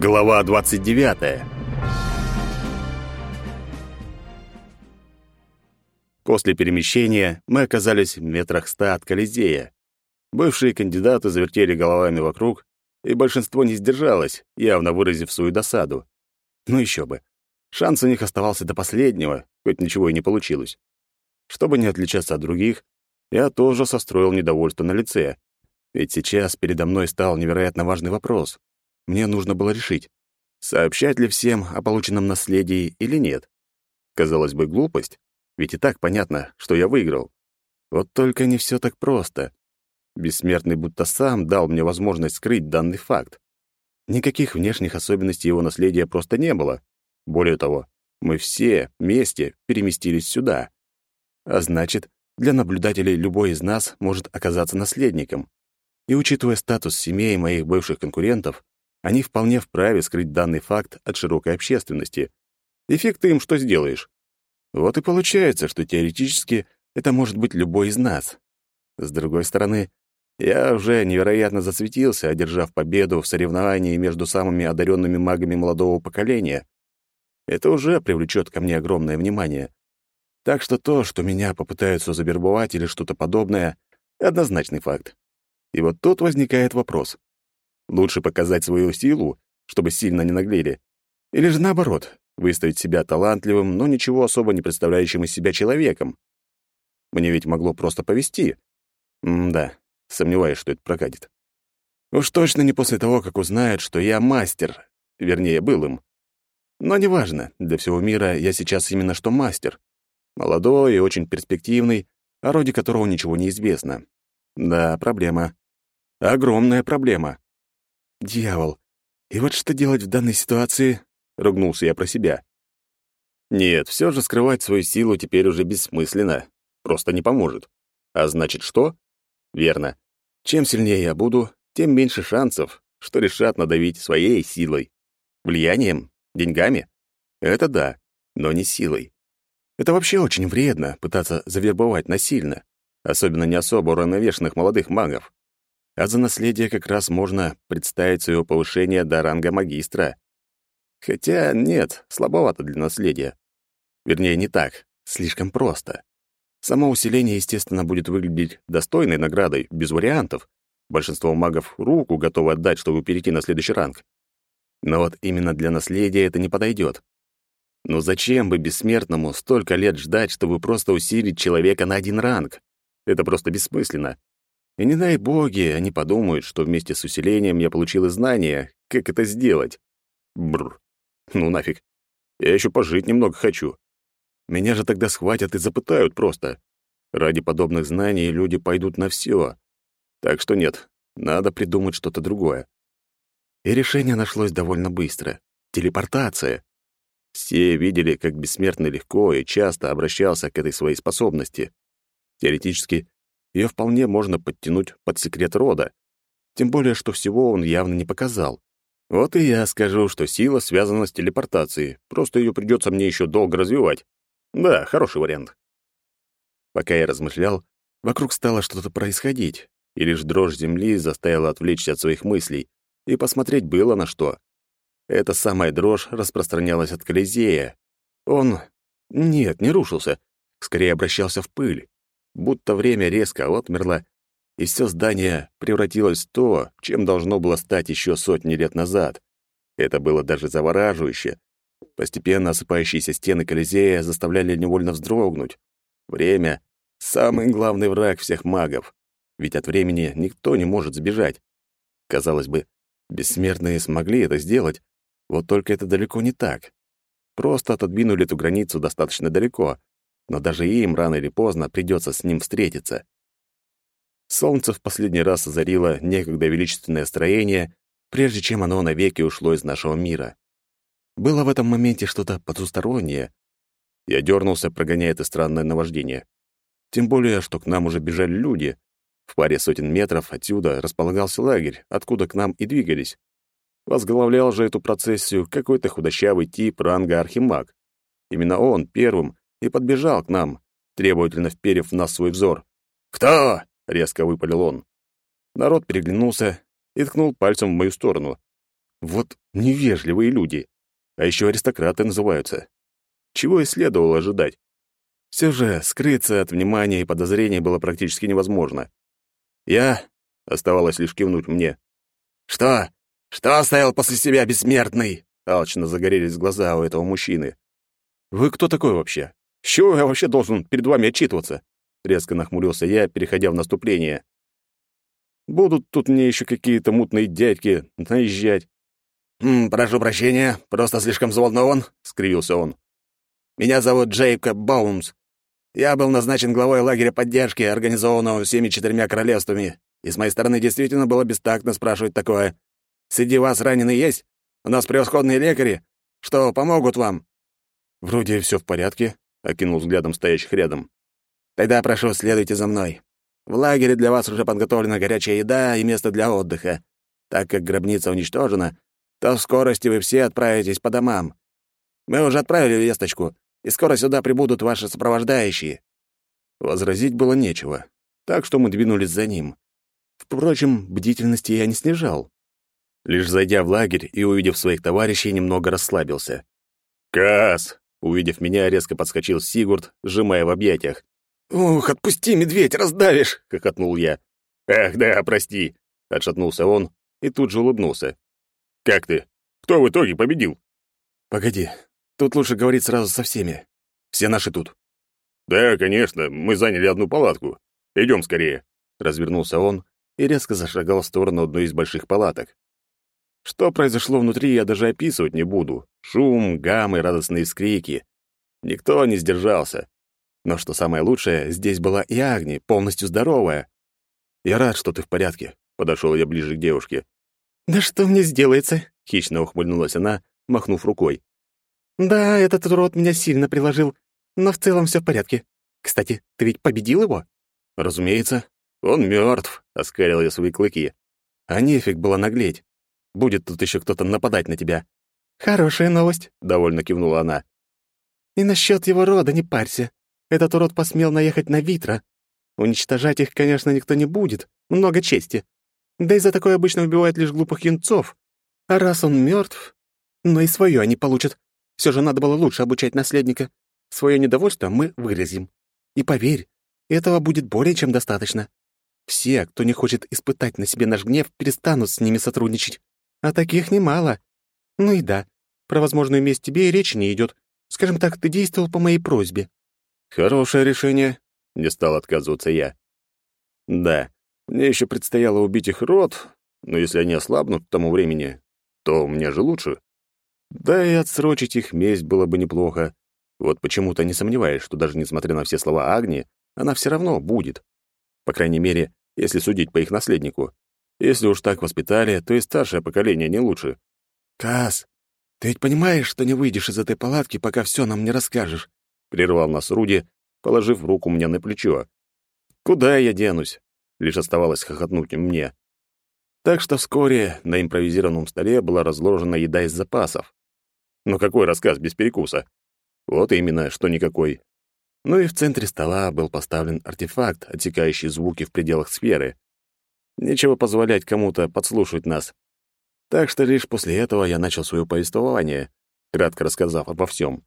Глава 29. После перемещения мы оказались в метрах ста от Колизея. Бывшие кандидаты завертели головами вокруг, и большинство не сдержалось, явно выразив свою досаду. Ну еще бы. Шанс у них оставался до последнего, хоть ничего и не получилось. Чтобы не отличаться от других, я тоже состроил недовольство на лице. Ведь сейчас передо мной стал невероятно важный вопрос. Мне нужно было решить, сообщать ли всем о полученном наследии или нет. Казалось бы, глупость, ведь и так понятно, что я выиграл. Вот только не все так просто. Бессмертный будто сам дал мне возможность скрыть данный факт. Никаких внешних особенностей его наследия просто не было. Более того, мы все вместе переместились сюда. А значит, для наблюдателей любой из нас может оказаться наследником. И учитывая статус семей моих бывших конкурентов, они вполне вправе скрыть данный факт от широкой общественности. Эффекты им что сделаешь? Вот и получается, что теоретически это может быть любой из нас. С другой стороны, я уже невероятно засветился, одержав победу в соревновании между самыми одаренными магами молодого поколения. Это уже привлечет ко мне огромное внимание. Так что то, что меня попытаются завербовать или что-то подобное, однозначный факт. И вот тут возникает вопрос. Лучше показать свою силу, чтобы сильно не наглели, или же наоборот, выставить себя талантливым, но ничего особо не представляющим из себя человеком. Мне ведь могло просто повести. М-да, сомневаюсь, что это прокатит. Уж точно не после того, как узнают, что я мастер, вернее, был им. Но неважно, для всего мира я сейчас именно что мастер. Молодой и очень перспективный, о роде которого ничего не известно. Да, проблема. Огромная проблема. Дьявол. И вот что делать в данной ситуации? Ругнулся я про себя. Нет, все же скрывать свою силу теперь уже бессмысленно. Просто не поможет. А значит, что? Верно. Чем сильнее я буду, тем меньше шансов, что решат надавить своей силой. Влиянием? Деньгами? Это да, но не силой. Это вообще очень вредно пытаться завербовать насильно, особенно не особо уравновешенных молодых магов. А за наследие как раз можно представить свое повышение до ранга магистра. Хотя нет, слабовато для наследия. Вернее, не так, слишком просто. Само усиление, естественно, будет выглядеть достойной наградой, без вариантов. Большинство магов руку готовы отдать, чтобы перейти на следующий ранг. Но вот именно для наследия это не подойдет. Но зачем бы бессмертному столько лет ждать, чтобы просто усилить человека на один ранг? Это просто бессмысленно. И не дай боги, они подумают, что вместе с усилением я получил и знания, как это сделать. Бррр. Ну нафиг. Я еще пожить немного хочу. Меня же тогда схватят и запытают просто. Ради подобных знаний люди пойдут на все. Так что нет, надо придумать что-то другое. И решение нашлось довольно быстро. Телепортация. Все видели, как бессмертный легко и часто обращался к этой своей способности. Теоретически, ее вполне можно подтянуть под секрет рода. Тем более, что всего он явно не показал. Вот и я скажу, что сила связана с телепортацией, просто ее придется мне еще долго развивать. Да, хороший вариант. Пока я размышлял, вокруг стало что-то происходить, и лишь дрожь земли заставила отвлечься от своих мыслей, и посмотреть было на что. Эта самая дрожь распространялась от Колизея. Он... Нет, не рушился. Скорее обращался в пыль. Будто время резко отмерло, и все здание превратилось в то, чем должно было стать еще сотни лет назад. Это было даже завораживающе. Постепенно осыпающиеся стены Колизея заставляли невольно вздрогнуть. Время — самый главный враг всех магов. Ведь от времени никто не может сбежать. Казалось бы, бессмертные смогли это сделать, вот только это далеко не так. Просто отодвинули эту границу достаточно далеко, но даже им рано или поздно придется с ним встретиться. Солнце в последний раз озарило некогда величественное строение, прежде чем оно навеки ушло из нашего мира. Было в этом моменте что-то потустороннее. Я дернулся, прогоняя это странное наваждение. Тем более, что к нам уже бежали люди. В паре сотен метров отсюда располагался лагерь, откуда к нам и двигались. Возглавлял же эту процессию какой-то худощавый тип ранга архимаг. Именно он первым и подбежал к нам, требовательно вперев в нас свой взор. «Кто?» — резко выпалил он. Народ переглянулся и ткнул пальцем в мою сторону. Вот невежливые люди. А еще аристократы называются. Чего и следовало ожидать. Все же скрыться от внимания и подозрений было практически невозможно. Я... Оставалось лишь кивнуть мне. «Что? Что оставил после себя бессмертный?» Алчно загорелись глаза у этого мужчины. «Вы кто такой вообще? С чего я вообще должен перед вами отчитываться?» Резко нахмурился я, переходя в наступление. «Будут тут мне еще какие-то мутные дядьки наезжать». «М, «Прошу прощения, просто слишком взволнован», — скривился он. «Меня зовут Джейкоб Баумс. Я был назначен главой лагеря поддержки, организованного всеми четырьмя королевствами, и с моей стороны действительно было бестактно спрашивать такое. Среди вас раненые есть? У нас превосходные лекари, что помогут вам». «Вроде все в порядке», — окинул взглядом стоящих рядом. «Тогда прошу, следуйте за мной. В лагере для вас уже подготовлена горячая еда и место для отдыха. Так как гробница уничтожена, то в скорости вы все отправитесь по домам. Мы уже отправили весточку, и скоро сюда прибудут ваши сопровождающие». Возразить было нечего, так что мы двинулись за ним. Впрочем, бдительности я не снижал. Лишь зайдя в лагерь и увидев своих товарищей, немного расслабился. «Кас!» — увидев меня, резко подскочил Сигурд, сжимая в объятиях. «Ух, отпусти, медведь, раздавишь!» — хохотнул я. «Ах, да, прости!» — отшатнулся он и тут же улыбнулся. «Как ты? Кто в итоге победил?» «Погоди, тут лучше говорить сразу со всеми. Все наши тут». «Да, конечно, мы заняли одну палатку. Идем скорее», — развернулся он и резко зашагал в сторону одной из больших палаток. Что произошло внутри, я даже описывать не буду. Шум, гаммы, радостные скрики. Никто не сдержался. Но что самое лучшее, здесь была и Агни, полностью здоровая. «Я рад, что ты в порядке», — подошел я ближе к девушке. «Да что мне сделается?» — хищно ухмыльнулась она, махнув рукой. «Да, этот урод меня сильно приложил, но в целом все в порядке. Кстати, ты ведь победил его?» «Разумеется. Он мертв, оскалил я свои клыки. «А нефиг было наглеть. Будет тут еще кто-то нападать на тебя». «Хорошая новость», — довольно кивнула она. «И насчет его рода не парься. Этот урод посмел наехать на Витра. Уничтожать их, конечно, никто не будет. Много чести. Да и за такое обычно убивают лишь глупых юнцов. А раз он мертв, но и свое они получат. Все же надо было лучше обучать наследника. Свое недовольство мы выразим. И поверь, этого будет более чем достаточно. Все, кто не хочет испытать на себе наш гнев, перестанут с ними сотрудничать. А таких немало. Ну и да, про возможную месть тебе и речи не идет. Скажем так, ты действовал по моей просьбе. Хорошее решение, не стал отказываться я. Да, мне еще предстояло убить их род, но если они ослабнут к тому времени, то мне же лучше. Да и отсрочить их месть было бы неплохо. Вот почему-то не сомневаюсь, что даже несмотря на все слова Агни, она все равно будет. По крайней мере, если судить по их наследнику. Если уж так воспитали, то и старшее поколение не лучше. «Кас, ты ведь понимаешь, что не выйдешь из этой палатки, пока все нам не расскажешь?» — прервал нас Руди, положив руку мне на плечо. «Куда я денусь?» — лишь оставалось хохотнуть мне. Так что вскоре на импровизированном столе была разложена еда из запасов. Но какой рассказ без перекуса? Вот именно, что никакой. Ну и в центре стола был поставлен артефакт, отсекающий звуки в пределах сферы. Нечего позволять кому-то подслушивать нас. Так что лишь после этого я начал свое повествование, кратко рассказав обо всем.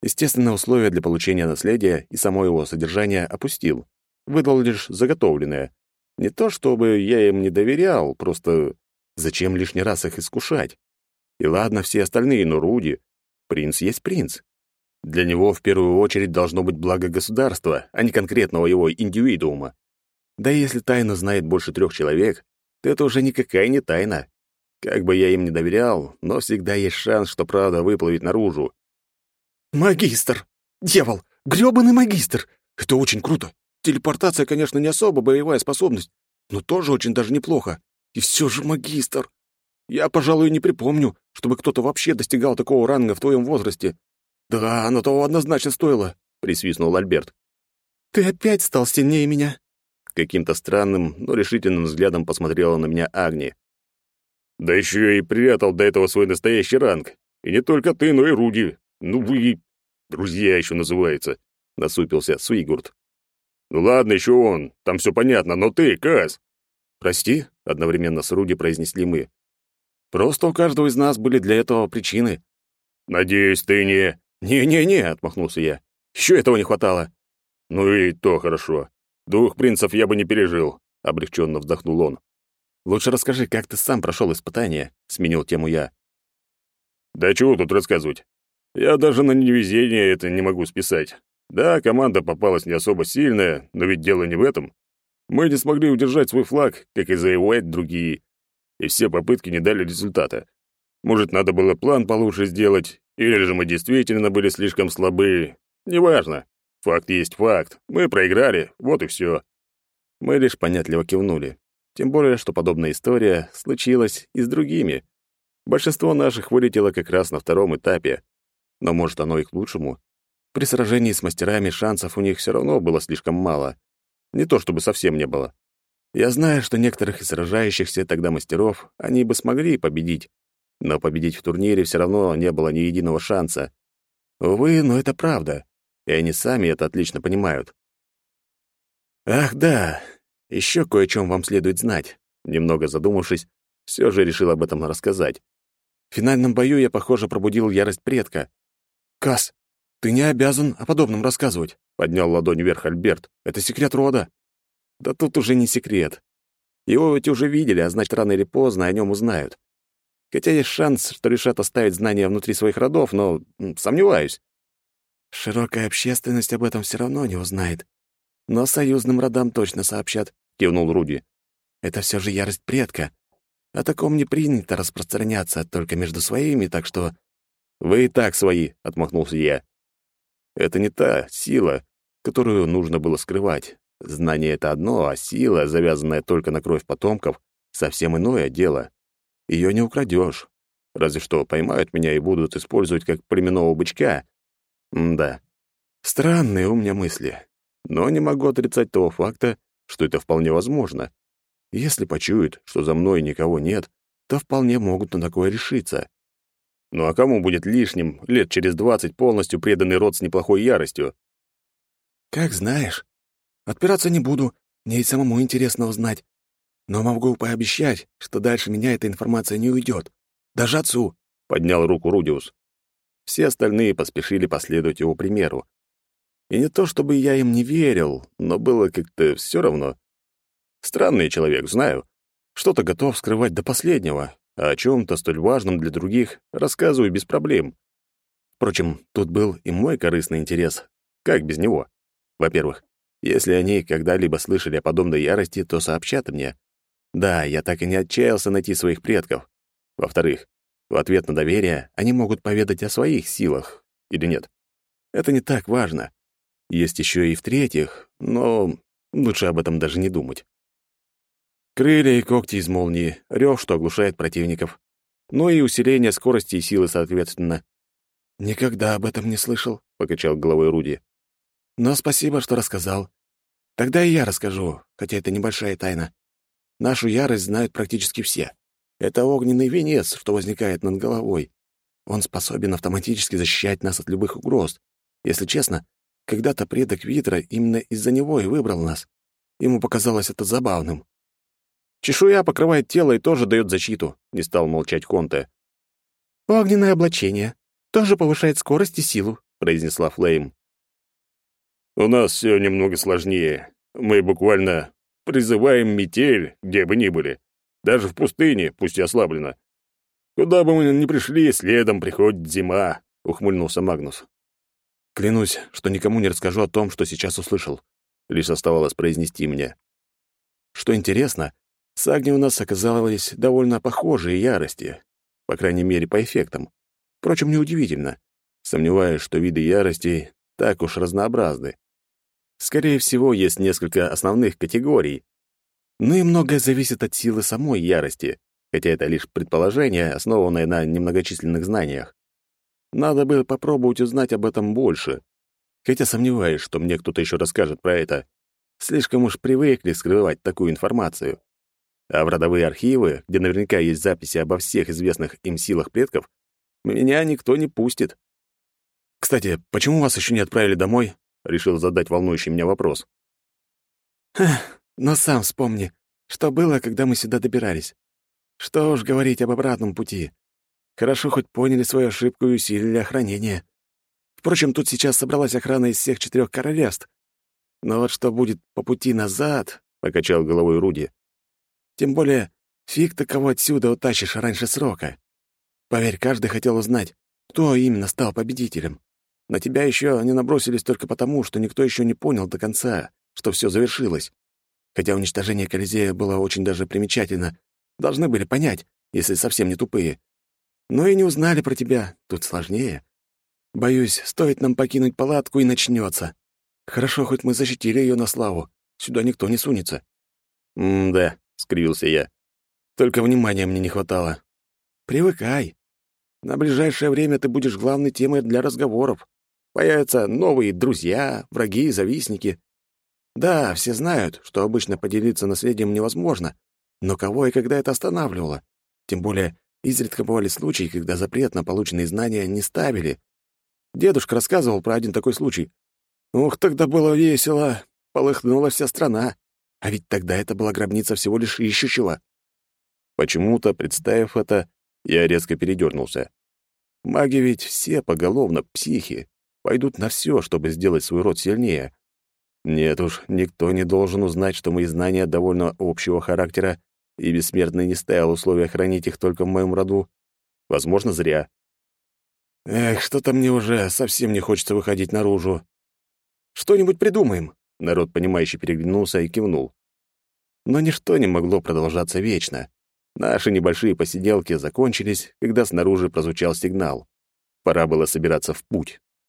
Естественно, условия для получения наследия и само его содержание опустил. Выдал лишь заготовленное. Не то чтобы я им не доверял, просто зачем лишний раз их искушать? И ладно, все остальные, но Руди. Принц есть принц. Для него в первую очередь должно быть благо государства, а не конкретного его индивидуума. Да и если тайну знает больше трех человек, то это уже никакая не тайна. Как бы я им не доверял, но всегда есть шанс, что правда выплывет наружу. «Магистр! Дьявол! грёбаный магистр! Это очень круто! Телепортация, конечно, не особо боевая способность, но тоже очень даже неплохо. И все же магистр! Я, пожалуй, не припомню, чтобы кто-то вообще достигал такого ранга в твоем возрасте. «Да, оно того однозначно стоило», — присвистнул Альберт. «Ты опять стал сильнее меня?» Каким-то странным, но решительным взглядом посмотрела на меня Агни. «Да еще и прятал до этого свой настоящий ранг. И не только ты, но и Руди. Ну вы... друзья еще называется», — насупился Суигурд. «Ну ладно, еще он, там все понятно, но ты, Каз!» «Прости», — одновременно с Руди произнесли мы. Просто у каждого из нас были для этого причины. Надеюсь, ты не... Не-не-не, отмахнулся я. Еще этого не хватало. Ну и то хорошо. Двух принцев я бы не пережил, облегченно вздохнул он. Лучше расскажи, как ты сам прошел испытание, сменил тему я. Да чего тут рассказывать? Я даже на невезение это не могу списать. Да, команда попалась не особо сильная, но ведь дело не в этом. Мы не смогли удержать свой флаг, как и завоевать другие, и все попытки не дали результата. Может, надо было план получше сделать, или же мы действительно были слишком слабы. Неважно. Факт есть факт. Мы проиграли, вот и все. Мы лишь понятливо кивнули. Тем более, что подобная история случилась и с другими. Большинство наших вылетело как раз на втором этапе. Но, может, оно и к лучшему. При сражении с мастерами шансов у них все равно было слишком мало. Не то чтобы совсем не было. Я знаю, что некоторых из сражающихся тогда мастеров они бы смогли победить, но победить в турнире все равно не было ни единого шанса. Увы, но это правда, и они сами это отлично понимают. Ах да, еще кое о чем вам следует знать. Немного задумавшись, все же решил об этом рассказать. В финальном бою я, похоже, пробудил ярость предка. «Кас, ты не обязан о подобном рассказывать», — поднял ладонь вверх Альберт. «Это секрет рода». «Да тут уже не секрет. Его ведь уже видели, а значит, рано или поздно о нем узнают. Хотя есть шанс, что решат оставить знания внутри своих родов, но сомневаюсь. Широкая общественность об этом все равно не узнает. Но союзным родам точно сообщат, кивнул Руди. Это все же ярость предка. О таком не принято распространяться только между своими, так что... Вы и так свои, отмахнулся я. Это не та сила, которую нужно было скрывать. Знание — это одно, а сила, завязанная только на кровь потомков, совсем иное дело. Ее не украдешь. Разве что поймают меня и будут использовать как племенного бычка. Да. Странные у меня мысли. Но не могу отрицать того факта, что это вполне возможно. Если почуют, что за мной никого нет, то вполне могут на такое решиться. Ну а кому будет лишним лет через двадцать полностью преданный род с неплохой яростью? Как знаешь. Отпираться не буду, мне и самому интересно узнать. Но могу пообещать, что дальше меня эта информация не уйдет. Даже отцу, — поднял руку Рудиус. Все остальные поспешили последовать его примеру. И не то чтобы я им не верил, но было как-то все равно. Странный человек, знаю. Что-то готов скрывать до последнего, а о чем то столь важном для других рассказываю без проблем. Впрочем, тут был и мой корыстный интерес. Как без него? Во-первых, если они когда-либо слышали о подобной ярости, то сообщат мне. Да, я так и не отчаялся найти своих предков. Во-вторых, в ответ на доверие они могут поведать о своих силах. Или нет? Это не так важно. Есть еще и в-третьих, но лучше об этом даже не думать. Крылья и когти из молнии, рев, что оглушает противников. Ну и усиление скорости и силы, соответственно. «Никогда об этом не слышал», — покачал головой Руди. «Но спасибо, что рассказал. Тогда и я расскажу, хотя это небольшая тайна. Нашу ярость знают практически все. Это огненный венец, что возникает над головой. Он способен автоматически защищать нас от любых угроз. Если честно, когда-то предок Витра именно из-за него и выбрал нас. Ему показалось это забавным. Чешуя покрывает тело и тоже дает защиту, не стал молчать Конте. Огненное облачение тоже повышает скорость и силу, произнесла Флейм. У нас все немного сложнее. Мы буквально Призываем метель, где бы ни были. Даже в пустыне, пусть и ослабленно. Куда бы мы ни пришли, следом приходит зима, — ухмыльнулся Магнус. Клянусь, что никому не расскажу о том, что сейчас услышал. Лишь оставалось произнести мне. Что интересно, с Агни у нас оказалось довольно похожие ярости, по крайней мере, по эффектам. Впрочем, неудивительно. Сомневаюсь, что виды ярости так уж разнообразны. Скорее всего, есть несколько основных категорий. Ну и многое зависит от силы самой ярости, хотя это лишь предположение, основанное на немногочисленных знаниях. Надо бы попробовать узнать об этом больше. Хотя сомневаюсь, что мне кто-то еще расскажет про это. Слишком уж привыкли скрывать такую информацию. А в родовые архивы, где наверняка есть записи обо всех известных им силах предков, меня никто не пустит. Кстати, почему вас еще не отправили домой? Решил задать волнующий меня вопрос. «Ха, но сам вспомни, что было, когда мы сюда добирались. Что уж говорить об обратном пути. Хорошо хоть поняли свою ошибку и усилили охранение. Впрочем, тут сейчас собралась охрана из всех четырех королевств. Но вот что будет по пути назад, — покачал головой Руди. Тем более, фиг ты кого отсюда утащишь раньше срока. Поверь, каждый хотел узнать, кто именно стал победителем. На тебя еще они набросились только потому, что никто еще не понял до конца, что все завершилось. Хотя уничтожение Колизея было очень даже примечательно. Должны были понять, если совсем не тупые. Но и не узнали про тебя. Тут сложнее. Боюсь, стоит нам покинуть палатку, и начнется. Хорошо, хоть мы защитили ее на славу. Сюда никто не сунется. «М-да», — скривился я. Только внимания мне не хватало. Привыкай. На ближайшее время ты будешь главной темой для разговоров. Появятся новые друзья, враги, завистники. Да, все знают, что обычно поделиться наследием невозможно, но кого и когда это останавливало? Тем более, изредка бывали случаи, когда запрет на полученные знания не ставили. Дедушка рассказывал про один такой случай. Ух, тогда было весело. Полыхнула вся страна. А ведь тогда это была гробница всего лишь ищущего. Почему-то, представив это, я резко передернулся. Маги ведь все поголовно психи, пойдут на все, чтобы сделать свой род сильнее. Нет уж, никто не должен узнать, что мои знания довольно общего характера, и бессмертный не ставил условия хранить их только в моем роду. Возможно, зря. Эх, что-то мне уже совсем не хочется выходить наружу. Что-нибудь придумаем. Народ, понимающе переглянулся и кивнул. Но ничто не могло продолжаться вечно. Наши небольшие посиделки закончились, когда снаружи прозвучал сигнал. Пора было собираться в путь.